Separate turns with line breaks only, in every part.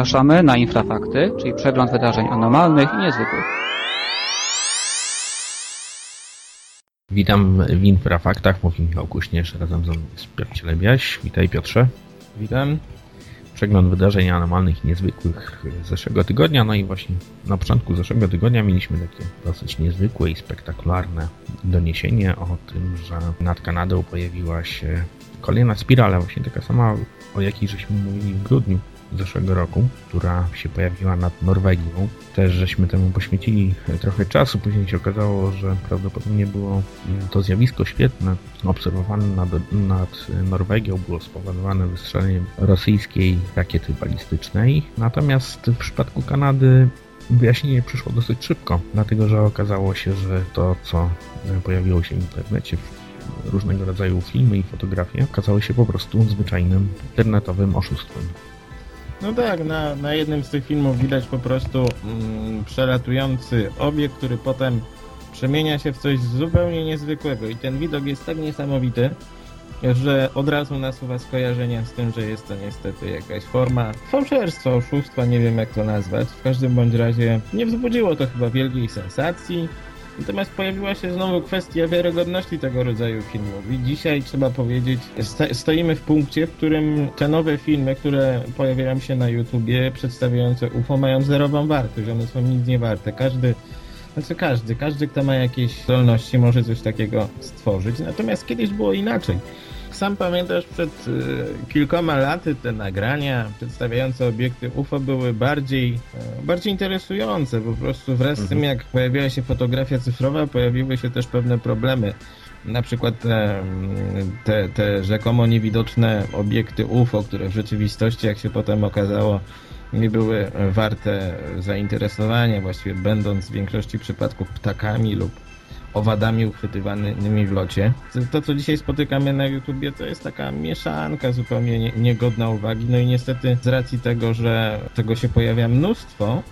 Zapraszamy na Infrafakty, czyli przegląd wydarzeń anormalnych i niezwykłych.
Witam w Infrafaktach, mówi Michał Kuśnierz, razem ze mną jest Piotr Cielebiaś. Witaj Piotrze.
Witam.
Przegląd wydarzeń anormalnych i niezwykłych zeszłego tygodnia, no i właśnie na początku zeszłego tygodnia mieliśmy takie dosyć niezwykłe i spektakularne doniesienie o tym, że nad Kanadą pojawiła się kolejna spirala, właśnie taka sama, o jakiej żeśmy mówili w grudniu zeszłego roku, która się pojawiła nad Norwegią. Też żeśmy temu poświęcili trochę czasu. Później się okazało, że prawdopodobnie było to zjawisko świetne, obserwowane nad, nad Norwegią, było spowodowane wystrzeleniem rosyjskiej rakiety balistycznej. Natomiast w przypadku Kanady wyjaśnienie przyszło dosyć szybko, dlatego że okazało się, że to, co pojawiło się w internecie, różnego rodzaju filmy i fotografie, okazało się po prostu zwyczajnym internetowym oszustwem.
No tak, na, na jednym z tych filmów widać po prostu mm, przelatujący obiekt, który potem przemienia się w coś zupełnie niezwykłego i ten widok jest tak niesamowity, że od razu nasuwa skojarzenia z tym, że jest to niestety jakaś forma fałszerstwa, oszustwa, nie wiem jak to nazwać. W każdym bądź razie nie wzbudziło to chyba wielkiej sensacji. Natomiast pojawiła się znowu kwestia wiarygodności tego rodzaju filmów. I dzisiaj trzeba powiedzieć, stoimy w punkcie, w którym te nowe filmy, które pojawiają się na YouTubie, przedstawiające UFO, mają zerową wartość. One są nic nie warte. Każdy znaczy każdy, każdy kto ma jakieś zdolności może coś takiego stworzyć. Natomiast kiedyś było inaczej. Sam pamiętasz, przed y, kilkoma laty te nagrania przedstawiające obiekty UFO były bardziej, y, bardziej interesujące. Po prostu wraz z tym, mhm. jak pojawiła się fotografia cyfrowa, pojawiły się też pewne problemy. Na przykład te, te, te rzekomo niewidoczne obiekty UFO, które w rzeczywistości, jak się potem okazało, nie były warte zainteresowania, właściwie będąc w większości przypadków ptakami lub owadami uchwytywanymi w locie. To, co dzisiaj spotykamy na YouTubie, to jest taka mieszanka zupełnie nie, niegodna uwagi. No i niestety z racji tego, że tego się pojawia mnóstwo,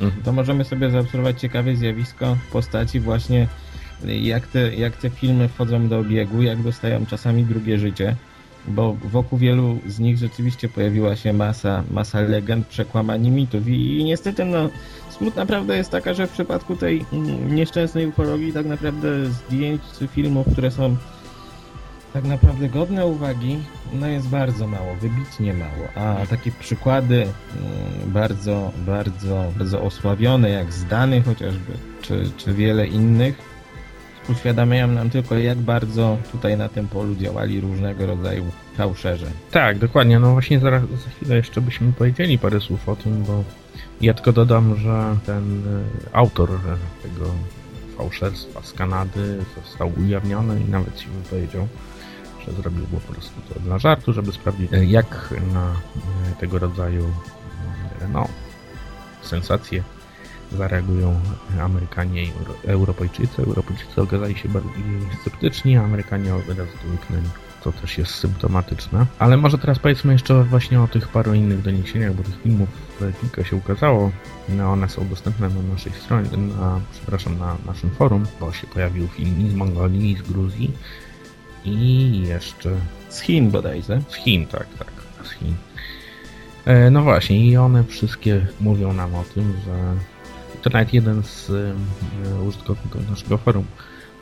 mhm. to możemy sobie zaobserwować ciekawe zjawisko w postaci właśnie jak te, jak te filmy wchodzą do obiegu, jak dostają czasami drugie życie bo wokół wielu z nich rzeczywiście pojawiła się masa, masa legend, przekłamań mitów i, i niestety no, smutna prawda jest taka, że w przypadku tej mm, nieszczęsnej ufologii tak naprawdę zdjęć czy filmów, które są tak naprawdę godne uwagi, no jest bardzo mało, wybitnie mało, a takie przykłady mm, bardzo, bardzo, bardzo osławione, jak zdany chociażby, czy, czy wiele innych, uświadamiają nam tylko, jak bardzo tutaj na tym polu działali różnego rodzaju fałszerze.
Tak, dokładnie. No właśnie zaraz, za chwilę jeszcze byśmy powiedzieli parę słów o tym, bo ja tylko dodam, że ten e, autor tego fałszerstwa z Kanady został ujawniony i nawet się wypowiedział, że zrobił po prostu to dla żartu, żeby sprawdzić, e, jak na e, tego rodzaju no, sensacje zareagują Amerykanie i Europejczycy. Europejczycy okazali się bardziej sceptyczni, a Amerykanie od razu. To też jest symptomatyczne. Ale może teraz powiedzmy jeszcze właśnie o tych paru innych doniesieniach, bo tych filmów kilka się ukazało. No, one są dostępne na naszej stronie, na, przepraszam, na naszym forum, bo się pojawił film z Mongolii, z Gruzji i jeszcze...
Z Chin bodajże.
Z Chin, tak, tak, z Chin. E, no właśnie, i one wszystkie mówią nam o tym, że to nawet jeden z e, użytkowników naszego forum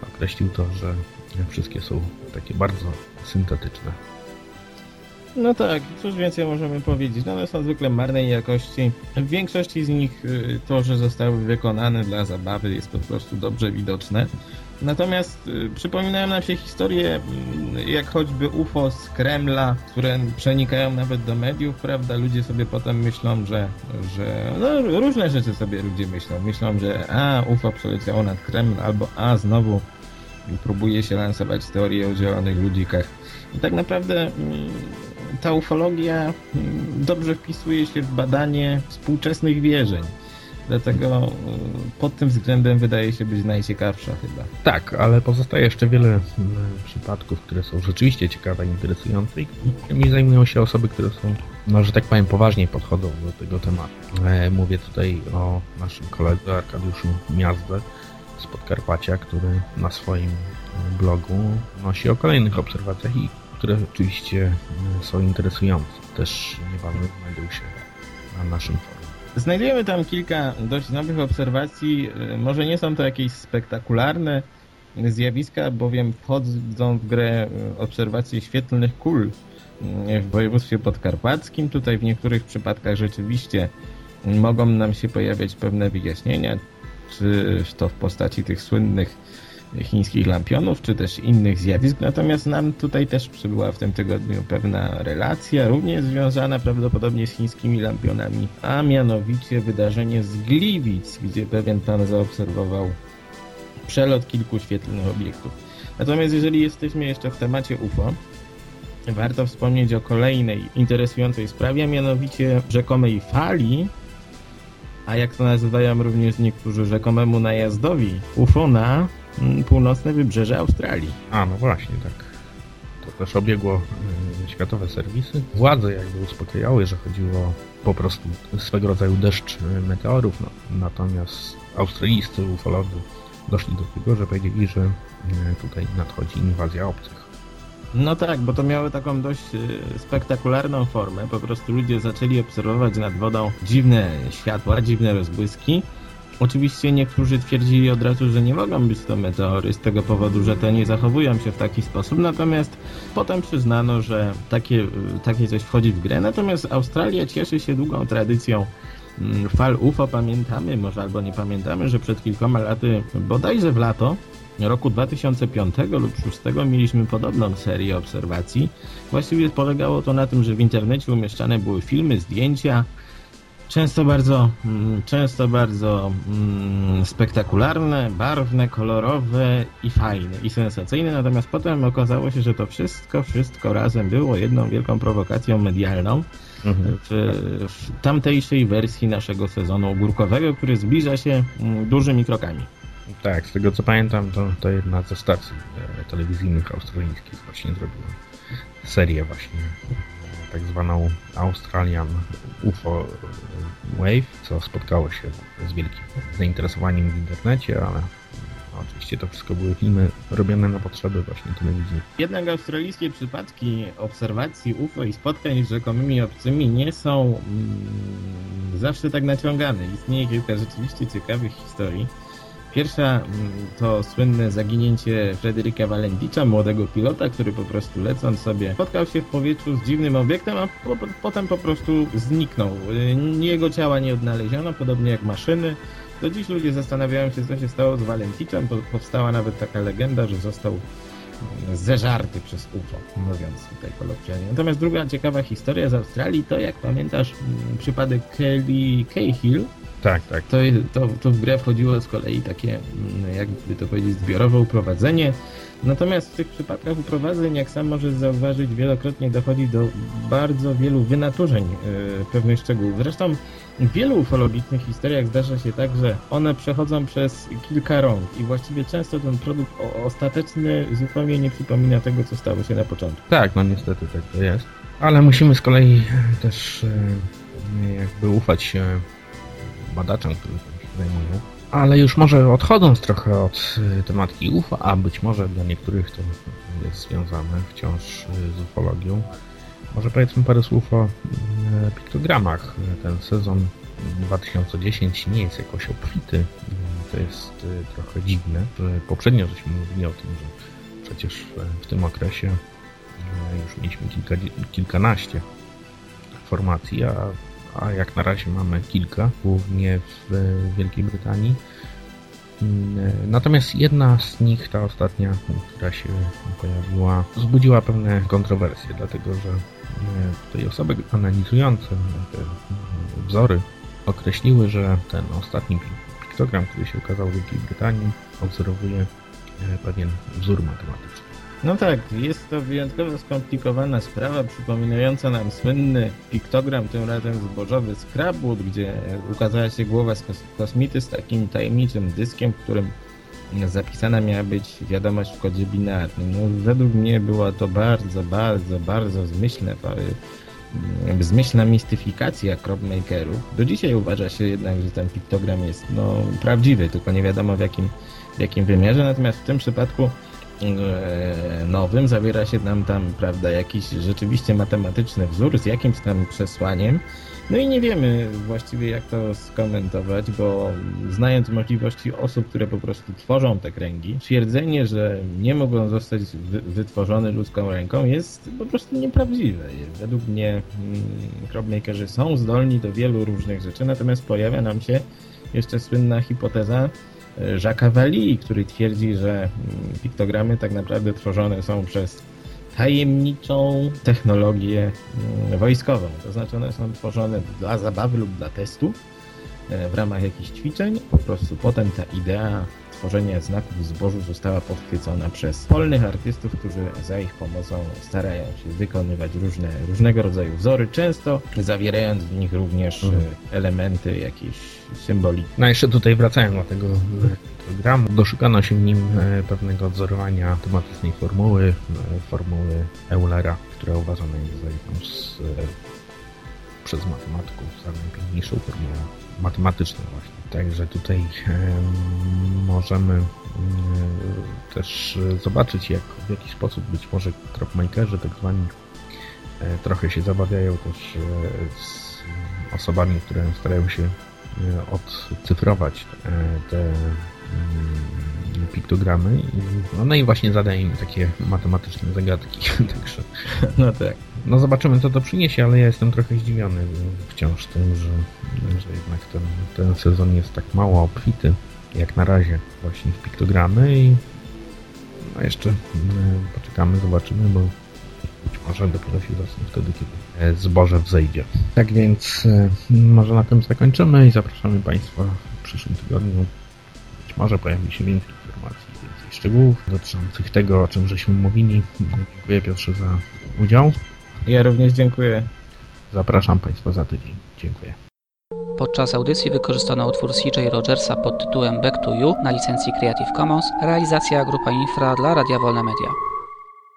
określił to, że wszystkie są takie bardzo syntetyczne.
No tak, cóż więcej możemy powiedzieć. No one są zwykle marnej jakości. W większości z nich y, to, że zostały wykonane dla zabawy jest po prostu dobrze widoczne. Natomiast y, przypominają nam się historie y, jak choćby UFO z Kremla, które przenikają nawet do mediów, prawda? Ludzie sobie potem myślą, że, że no, różne rzeczy sobie ludzie myślą. Myślą, że a, UFO przeleciało nad Kreml, albo a, znowu próbuje się lansować teorię o zielonych ludzikach. I tak naprawdę mm, ta ufologia mm, dobrze wpisuje się w badanie współczesnych wierzeń. Dlatego y, pod tym względem wydaje się być najciekawsza chyba.
Tak, ale pozostaje jeszcze wiele mm, przypadków, które są rzeczywiście ciekawe, interesujące i którymi zajmują się osoby, które są, no że tak powiem, poważniej podchodzą do tego tematu. E, mówię tutaj o naszym koledze Arkadiuszu Miazdze z Podkarpacia, który na swoim blogu nosi o kolejnych obserwacjach i które oczywiście są interesujące. Też niebawem znajdą się na naszym forum.
Znajdujemy tam kilka dość nowych obserwacji. Y, Może nie są to jakieś spektakularne zjawiska, bowiem wchodzą w grę y, obserwacje świetlnych kul y, w województwie podkarpackim. Tutaj w niektórych przypadkach rzeczywiście mogą nam się pojawiać pewne wyjaśnienia, czy to w postaci tych słynnych chińskich lampionów, czy też innych zjawisk. Natomiast nam tutaj też przybyła w tym tygodniu pewna relacja, również związana prawdopodobnie z chińskimi lampionami, a mianowicie wydarzenie z Gliwic, gdzie pewien pan zaobserwował przelot kilku świetlnych obiektów. Natomiast jeżeli jesteśmy jeszcze w temacie UFO, warto wspomnieć o kolejnej interesującej sprawie, a mianowicie rzekomej fali, a jak to nazywają również niektórzy rzekomemu najazdowi UFO na północne wybrzeże Australii.
A, no właśnie, tak. To też obiegło y, światowe serwisy. Władze jakby uspokajały, że chodziło po prostu swego rodzaju deszcz y, meteorów, no, natomiast australijscy ufolodzy doszli do tego, że powiedzieli, że y, tutaj nadchodzi inwazja obcych.
No tak, bo to miało taką dość spektakularną formę. Po prostu ludzie zaczęli obserwować nad wodą dziwne światła, dziwne rozbłyski. Oczywiście niektórzy twierdzili od razu, że nie mogą być to meteory z tego powodu, że te nie zachowują się w taki sposób. Natomiast potem przyznano, że takie, takie coś wchodzi w grę. Natomiast Australia cieszy się długą tradycją mm, fal UFO. Pamiętamy, może albo nie pamiętamy, że przed kilkoma laty, bodajże w lato, roku 2005 lub 2006 mieliśmy podobną serię obserwacji. Właściwie polegało to na tym, że w internecie umieszczane były filmy, zdjęcia, często bardzo, mm, często bardzo mm, spektakularne, barwne, kolorowe i fajne i sensacyjne, natomiast potem okazało się, że to wszystko, wszystko razem było jedną wielką prowokacją medialną
Mhm.
w, w tamtejszej wersji naszego sezonu ogórkowego, który zbliża się mm, dużymi krokami.
Tak, z tego co pamiętam, to, to jedna ze stacji e, telewizyjnych australijskich właśnie zrobiła serię właśnie e, tak zwaną Australian UFO Wave, co spotkało się z wielkim zainteresowaniem w internecie, ale no, oczywiście to wszystko były filmy robione na potrzeby właśnie telewizji.
Jednak australijskie przypadki obserwacji UFO i spotkań z rzekomymi obcymi nie są mm, zawsze tak naciągane. Istnieje kilka rzeczywiście ciekawych historii. Pierwsza mm, to słynne zaginięcie Frederica Valenticza, młodego pilota, który po prostu lecąc sobie spotkał się w powietrzu z dziwnym obiektem, a po, po, potem po prostu zniknął. Y, Jego ciała nie odnaleziono, podobnie jak maszyny. Do dziś ludzie zastanawiają się, co się stało z Valenticzem. Po- Powstała nawet taka legenda, że został mm, zeżarty przez UFO, mówiąc tutaj kolokwialnie. Natomiast druga ciekawa historia z Australii to, jak pamiętasz, mm, przypadek Kelly Cahill,
Tak, tak.
to, to, to w grę wchodziło z kolei takie, mm, jakby to powiedzieć, zbiorowe uprowadzenie. Natomiast w tych przypadkach uprowadzeń, jak sam możesz zauważyć, wielokrotnie dochodzi do bardzo wielu wynaturzeń yy, pewnych szczegółów. Zresztą w wielu ufologicznych historiach zdarza się tak, że one przechodzą przez kilka rąk i właściwie często ten produkt ostateczny zupełnie nie przypomina tego, co stało się na początku.
Tak, no niestety tak to jest. Ale musimy z kolei też e, jakby ufać badaczom, którzy tym się zajmują. Ale już może odchodząc trochę od e, tematiki UFO, a być może dla niektórych to jest związane wciąż e, z ufologią, może powiedzmy parę słów o e, piktogramach. Ten sezon 2010 nie jest jakoś obfity. To jest trochę dziwne, poprzednio żeśmy mówili o tym, że przecież e, w tym okresie już mieliśmy kilka, kilkanaście formacji, a, a jak na razie mamy kilka, głównie w Wielkiej Brytanii. Mm, e, Natomiast jedna z nich, ta ostatnia, która się pojawiła, wzbudziła pewne kontrowersje, dlatego że e, tutaj osoby analizujące te e, wzory określiły, że ten ostatni pi- piktogram, który się ukazał w Wielkiej Brytanii, obserwuje pewien wzór matematyczny.
No tak, jest to wyjątkowo skomplikowana sprawa, przypominająca nam słynny piktogram, tym razem zbożowy Scrapwood, gdzie ukazała się głowa z kos- kosmity z takim tajemniczym dyskiem, w którym zapisana miała być wiadomość w kodzie binarnym. No, według mnie była to bardzo, bardzo, bardzo zmyślne, mm, zmyślna mistyfikacja cropmakerów. Do dzisiaj uważa się jednak, że ten piktogram jest no, prawdziwy, tylko nie wiadomo w jakim, w jakim wymiarze, natomiast w tym przypadku nowym zawiera się nam tam, prawda, jakiś rzeczywiście matematyczny wzór z jakimś tam przesłaniem. No i nie wiemy właściwie jak to skomentować, bo znając możliwości osób, które po prostu tworzą te kręgi, twierdzenie, że nie mogą zostać wy- wytworzone ludzką ręką jest po prostu nieprawdziwe. Według mnie mm, crowdmakerzy są zdolni do wielu różnych rzeczy, natomiast pojawia nam się jeszcze słynna hipoteza e, Jacques'a Valli, który twierdzi, że mm, piktogramy tak naprawdę tworzone są przez tajemniczą technologię mm, wojskową. To znaczy one są tworzone dla zabawy lub dla testu e, w ramach jakichś ćwiczeń. Po prostu potem ta idea tworzenia znaków w zbożu została podchwycona przez polnych artystów, którzy za ich pomocą starają się wykonywać różne, różnego rodzaju wzory, często zawierając w nich również e, elementy jakiejś symboliki.
No jeszcze tutaj wracając do tego e, programu, doszukano się w nim e, pewnego odzorowania automatycznej formuły, formuły Eulera, która uważana jest za jedną z, e, przez matematyków za najpiękniejszą formułę matematyczną właśnie. Także tutaj em, możemy też zobaczyć, jak, w jaki sposób być może cropmakerzy tak zwani e, trochę się zabawiają też e, z osobami, które starają się e, odcyfrować te piktogramy no, no i właśnie zadają im takie matematyczne zagadki. Także
No tak.
no zobaczymy co to przyniesie, ale ja jestem trochę zdziwiony wciąż tym, że, że jednak ten, ten sezon jest tak mało obfity jak na razie właśnie w piktogramy i no jeszcze mm, poczekamy, zobaczymy, bo być może dopiero się zacznie wtedy, kiedy zboże wzejdzie. Tak więc e, może na tym zakończymy i zapraszamy Państwa w przyszłym tygodniu. Być może pojawi się więcej informacji, więcej szczegółów dotyczących tego, o czym żeśmy mówili. Dziękuję Piotrze za udział.
Ja również dziękuję.
Zapraszam Państwa za tydzień. Dziękuję.
Podczas audycji wykorzystano utwór CJ Rogersa pod tytułem Back to You na licencji Creative Commons, realizacja Grupa Infra dla Radia Wolne Media.